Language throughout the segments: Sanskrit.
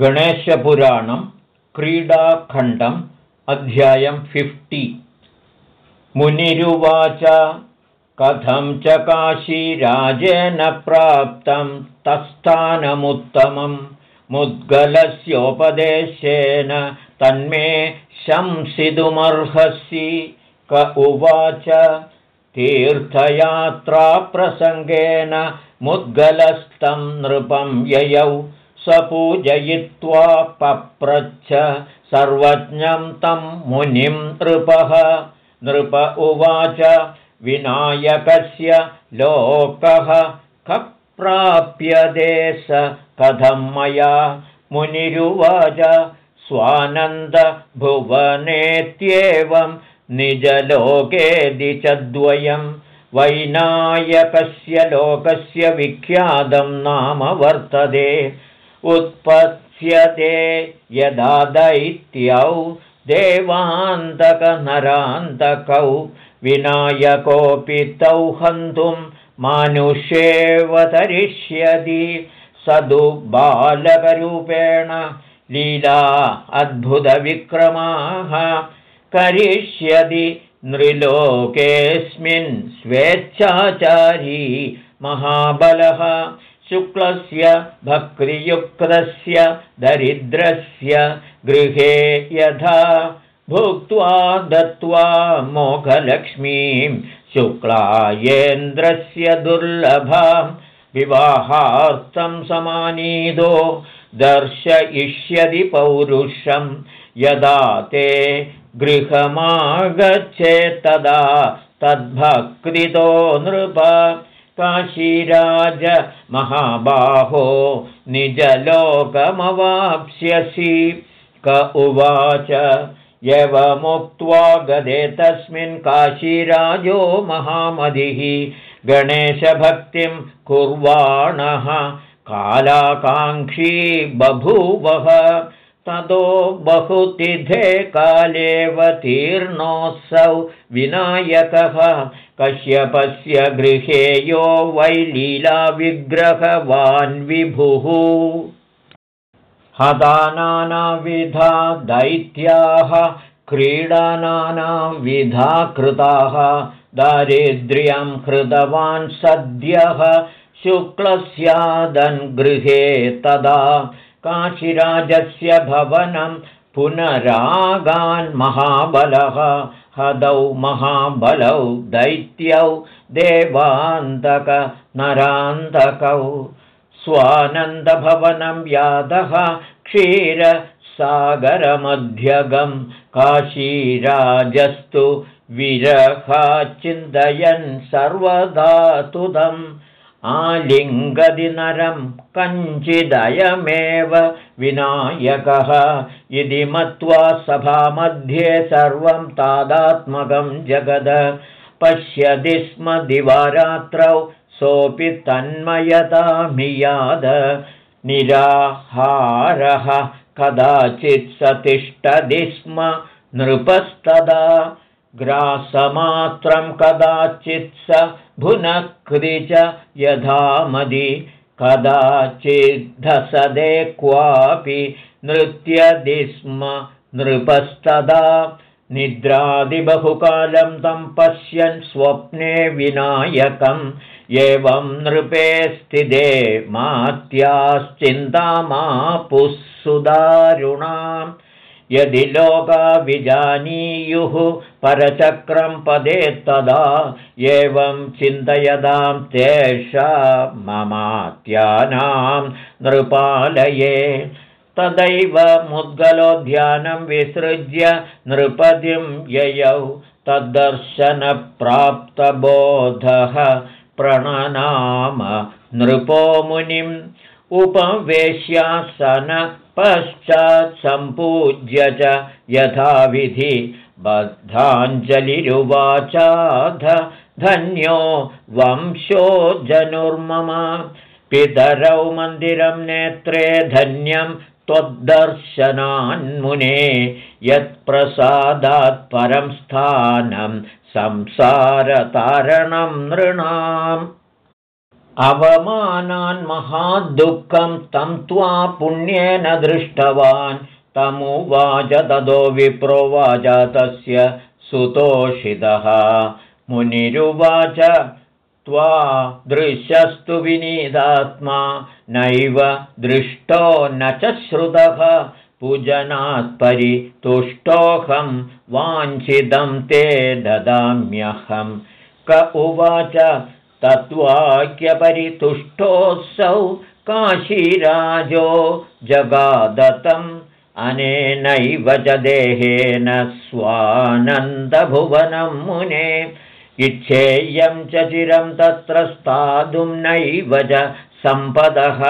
गणेशपुराणं क्रीडाखण्डम् अध्यायं फिफ्टि मुनिरुवाच कथं च काशीराजेन प्राप्तं तत्स्थानमुत्तमं? मुद्गलस्योपदेशेन तन्मे शंसितुमर्हसि क उवाच तीर्थयात्राप्रसङ्गेन मुद्गलस्तं नृपं ययौ स पूजयित्वा पप्रच्छ सर्वज्ञं तं मुनिं नृपः। नृप उवाच विनायकस्य लोकः कप्राप्यते स कथं मया? मुनिरुवाच स्वानन्दभुवनेत्येवं निजलोकेदि च द्वयम् वैनायकस्य लोकस्य विख्यातं नाम वर्तते उत्पत्स्यते यदा दैत्यौ देवान्तकनरान्तकौ विनायकोऽपि तौ हन्तुं मानुष्येऽवतरिष्यति स तु बालकरूपेण लीला अद्भुतविक्रमाः करिष्यति। नृलोकेऽस्मिन् स्वेच्छाचारी महाबलः शुक्लस्य भक्तियुक्तस्य दरिद्रस्य गृहे यथा भुक्त्वा दत्त्वा मोघलक्ष्मीं शुक्लायेन्द्रस्य दुर्लभां विवाहार्थं समानीदो दर्शयिष्यति पौरुषं यदा ते गृहमागच्छेत्तदा तद्भक्तितो नृप काशीराज महाबाहो निजलोकमवाप्स्यसि। क उवाच यवमुक्त्वा गदे तस्मिन् काशीराजो महामदिः। गणेशभक्तिं कुर्वाणः कालाकाङ्क्षी बभूवः ततो बहुतिथे कालेऽवतीर्णोऽसौ विनायकः। कश्यपस्य गृहे यो वै लीलाविग्रहवान् विभुः। हदानानाविधा दैत्याः क्रीडानानाविधा कृताः दारिद्र्यं हृतवान् सद्यः गृहे तदा काशीराजस्य भवनं पुनरागान् महाबलः। हदौ महाबलौ दैत्यौ देवान्तकनरान्तकौ स्वानन्दभवनं यादः क्षीरसागरमध्यगं। काशीराजस्तु विरहाचिन्तयन् सर्वधातुदम् आलिङ्गदिनरं कञ्चिदयमेव विनायकः। इति मत्वा सभामध्ये सर्वं तादात्मकं जगद। पश्यति स्म दिवारात्रौ सोऽपि तन्मयतामियाद निराहारः कदाचित् स तिष्ठति स्म नृपस्तदा ग्रासमात्रं कदाचित् स भुनक्ति च यथामदि कदाचिद्धसदे क्वापि नृत्यदि स्म नृपस्तदा। निद्रादिबहुकालं तं पश्यन् स्वप्ने विनायकम्। एवं नृपे स्थिते मात्याश्चिन्तामापुः सुदारुणाम् यदि लोका विजानीयुः परचक्रं पदे तदा एवं चिन्तयतां तेषा ममात्यानां नृपालये। तदैव मुद्गलोध्यानं विसृज्य नृपतिं ययौ तद्दर्शनप्राप्तबोधः प्रणनाम नृपो मुनिम् उपवेश्यासन पश्चात् सम्पूज्य च यथाविधि बद्धाञ्जलिरुवाचाध धन्यो वंशो जनुर्मम। पितरौ मन्दिरं नेत्रे धन्यं त्वद्दर्शनान्मुने यत्प्रसादात् परं स्थानं संसारतारणं नृणाम् महाद्दुःखं तं त्वा पुण्येन दृष्टवान्। तमुवाच ततो विप्रोवाच तस्य सुतोषितः। मुनिरुवाच त्वा दृश्यस्तु विनीतात्मा नैव दृष्टो न च श्रुतः। पूजनात् परितुष्टोऽहं वाञ्छितं ते ददाम्यहं। क उवाच तत्त्वाक्यपरितुष्टोऽसौ काशीराजो जगादतम्। अनेनैव च देहेन स्वानन्दभुवनं मुने। इच्छेयं च चिरं तत्र स्थातुं नैव च सम्पदः।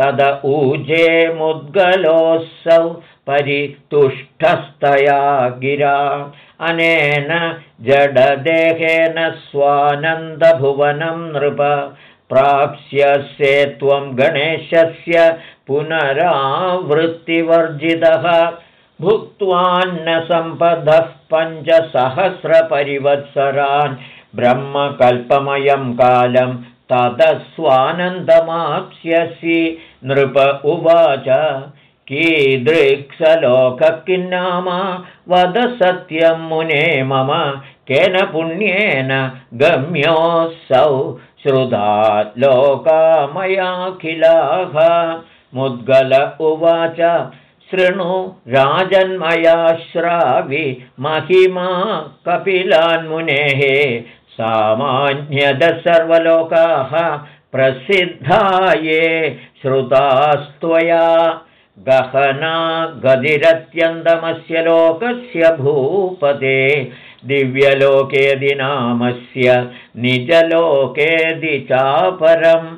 तद ऊजे मुद्गलोऽसौ परितुष्टस्तया गिरा अनेन जडदेहेन स्वानन्दभुवनं नृप। प्राप्स्यसे त्वं गणेशस्य पुनरावृत्तिवर्जितः। भुक्त्वान्नसम्पदः पञ्चसहस्रपरिवत्सरान् ब्रह्मकल्पमयं कालं ततस्वानन्दमाप्स्यसि नृप उवाच कीदृक्सलोकः किन्नाम वद सत्यं मुने मम। केन पुण्येन गम्योऽसौ? श्रुता लोकामयाखिलाः मुद्गल उवाच शृणु राजन्मयाश्रावि महिमा कपिलान्मुनेः सामान्यद सर्वलोकाः प्रसिद्धा ये श्रुतास्त्वया गहना गदिरत्यन्तमस्य लोकस्य भूपते दिव्यलोकेदि नामस्य निजलोकेदि चापरम्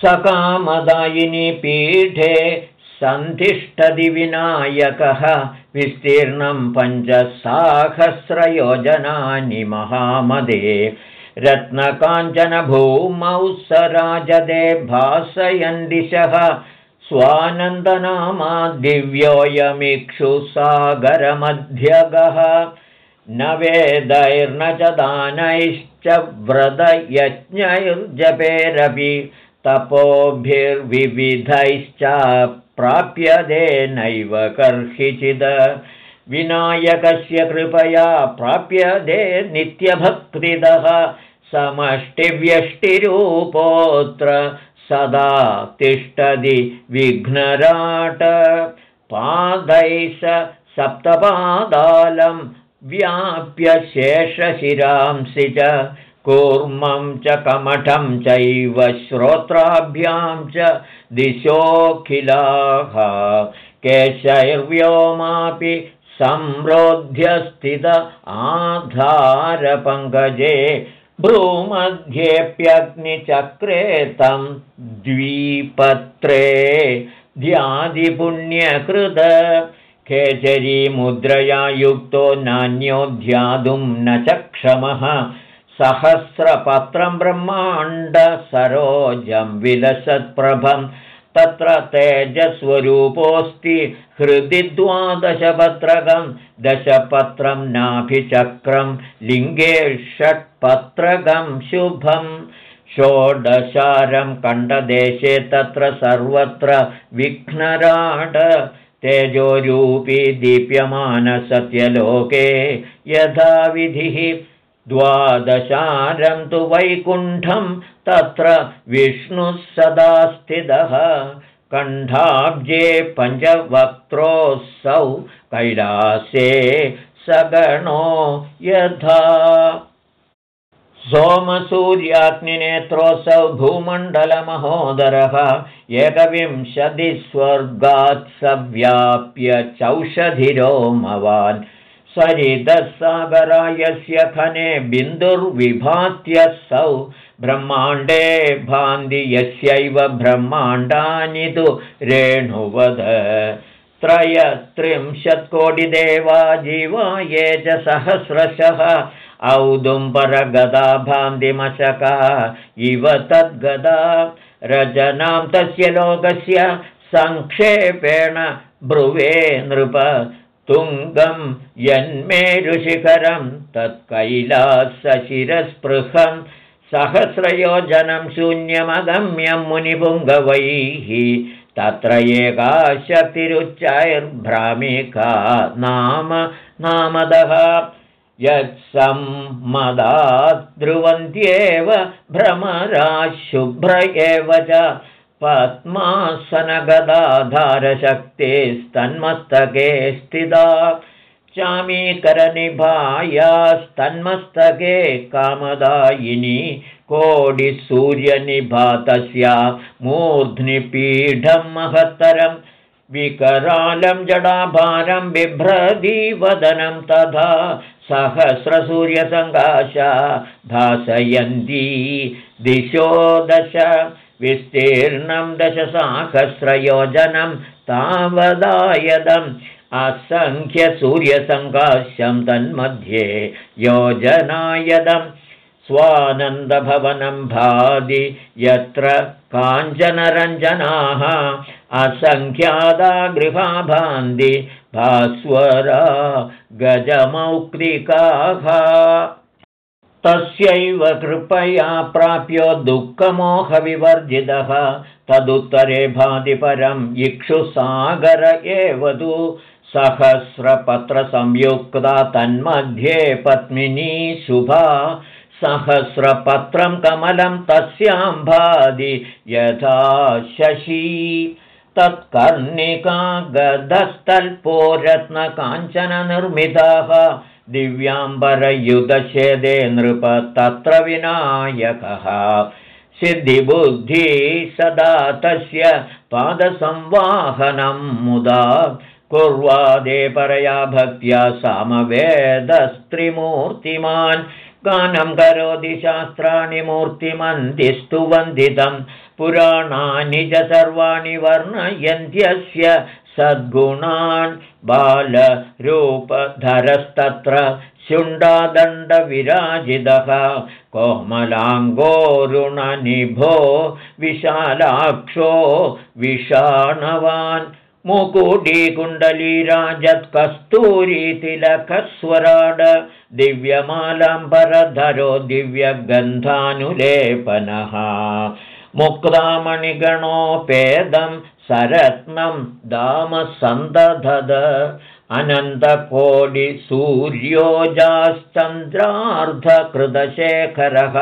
सकामदायिनि पीठे सन्धिष्ठदिविनायकः विस्तीर्णं पञ्चसाहस्रयोजनानि महामदे। रत्नकाञ्चनभूमौ स राजदे भासयन् दिशः स्वानन्दनामा दिव्योऽयमिक्षुसागरमध्यगः न वेदैर्न च दानैश्च व्रतयज्ञैर्जपेरपि तपोभिर्विविधैश्च प्राप्यते नैव कर्हिचिद विनायकस्य कृपया प्राप्यते नित्यभक्तिदः समष्टिव्यष्टिरूपोऽत्र सदा तिष्ठति विघ्नराट। पादैश सप्तपादालं व्याप्य शेषशिरांसि च कूर्मं च कमठं चैव श्रोत्राभ्यां च दिशोऽखिलाः। केशैर्व्योमापि संरोध्यस्थित आधारपङ्कजे भ्रूमध्येऽप्यग्निचक्रे तं द्विपत्रे ध्यादिपुण्यकृत केचरीमुद्रया युक्तो नान्यो ध्यातुं न च क्षमः। सहस्रपत्रं ब्रह्माण्डसरोजं विलसत्प्रभं तत्र तेजस्वरूपोऽस्ति हृदि द्वादशपत्रकं दशपत्रं नाभिचक्रं लिङ्गे षट्पत्रकं शुभं। षोडशारं कण्डदेशे तत्र सर्वत्र विघ्नराट तेजोरूपी दीप्यमानसत्यलोके यथाविधिः। द्वादशारं तु वैकुण्ठं तत्र विष्णुः सदा स्थितः कण्ठाब्जे पञ्चवक्त्रोऽसौ कैलासे सगणो यथा। सोमसूर्याग्निनेत्रोऽसौ भूमण्डलमहोदरः एकविंशतिस्वर्गात् सव्याप्य चौषधिरोमवान् सरिदसागरायस्य खने बिन्दुर्विभात्यसौ ब्रह्माण्डे भान्ति यस्यैव ब्रह्माण्डानि तु रेणुवद। त्रयस्त्रिंशत्कोटिदेवा जीवा ये च सहस्रशः औदुम्बरगदा भान्तिमशका इव तद्गदा रजनां तस्य लोकस्य सङ्क्षेपेण ब्रुवे नृप तुङ्गं यन्मे ऋषिकरं तत्कैलासशिरस्पृहं सहस्रयोजनं शून्यमगम्यं मुनिपुङ्गवैः तत्र एका शक्तिरुच्चैर्भ्रामिका नाम नामदः। ध्रुवन्त्येव भ्रमरा शुभ्र एव च पद्मासनगदाधारशक्तिस्तन्मस्तके स्थिता। चामीकरनिभायास्तन्मस्तके कामदायिनी कोडिसूर्यनिभातस्य मूर्ध्निपीठं महत्तरं विकरालं जडाभारं बिभ्रदीवदनं तथा सहस्रसूर्यसङ्काशा भासयन्ती दिशो दश विस्तीर्णं दशसाहस्रयोजनं तावदायदम् असङ्ख्यसूर्यसङ्काश्यं तन्मध्ये योजनायदं स्वानन्दभवनं भादि यत्र काञ्चनरञ्जनाः असङ्ख्यादा गृहा भान्ति भास्वरा गजमौक्तिकाः तस्यैव कृपया प्राप्यो दुःखमोहविवर्जितः। तदुत्तरे भाति परं इक्षुसागर एव तु। सहस्रपत्रसंयुक्ता तन्मध्ये पत्मिनी शुभा। सहस्रपत्रं कमलं तस्यां भादि यथा शशी। तत्कर्णिका गदस्तल्पो रत्नकाञ्चननिर्मिताः दिव्याम्बरयुधच्छेदे नृप तत्र विनायकः। सिद्धिबुद्धिः सदा तस्य पादसंवाहनं मुदा कुर्वादे परया भक्त्या सामवेदस्त्रिमूर्तिमान्। गानं करोति शास्त्राणि मूर्तिमन्तिस्तु वन्दितं। पुराणानि च सर्वाणि वर्णयन्त्यस्य सद्गुणान् बालरूपधरस्तत्र शुण्डादण्डविराजितः। कोमलाङ्गोरुणनिभो विशालाक्षो विषाणवान्। मुकुडीकुण्डलीराजत्कस्तूरीतिलकस्वराड दिव्यमालम्बरधरो दिव्यगन्धानुलेपनः। मुक्तामणिगणोपेदं सरत्नं दामसन्दधद। अनन्तकोटिसूर्योजाश्चन्द्रार्धकृतशेखरः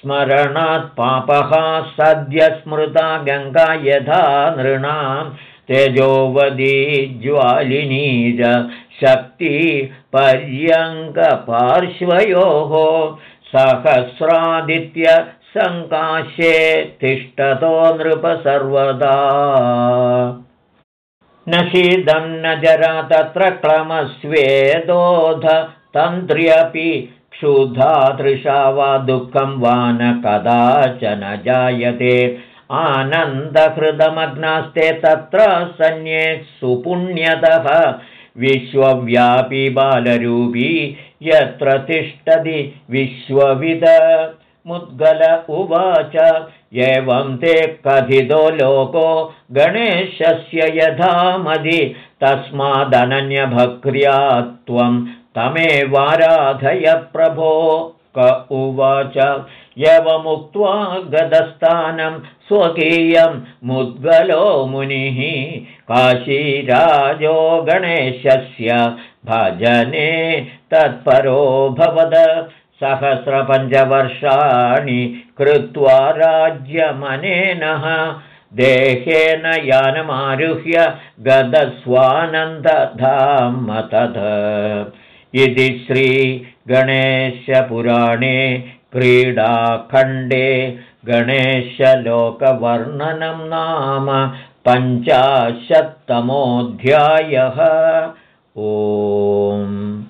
स्मरणात् पापः सद्य स्मृता गङ्गा यथा नृणां तेजोवदी ज्वालिनी च शक्तिपर्यङ्कपार्श्वयोः सहस्रादित्य सङ्काशे तिष्ठतो नृप सर्वदा। न शीतं न जरा तत्र क्लमस्वेदोध तन्त्र्यपि क्षुधा वा दुःखं वा न कदाचन जायते। आनन्दहृदमग्नास्ते तत्र सन्ये सुपुण्यतः विश्वव्यापी बालरूपी यत्र तिष्ठति विश्वविद मुद्गल उवाच। एवं ते कथितो लोको गणेशस्य यथा मदि तस्मादनन्यभक्र्या त्वं तमेवाराधय प्रभो क उवाच। यवमुक्त्वा गदस्थानं स्वकीयं मुद्गलो मुनिः काशीराजो गणेशस्य भजने तत्परो भवद सहस्रपञ्चवर्षाणि कृत्वा राज्यमनेनः देहेन यानमारुह्य तत् इति श्रीगणेशपुराणे क्रीडाखण्डे गणेशलोकवर्णनं नाम पञ्चाशत्तमोऽध्यायः। ओम्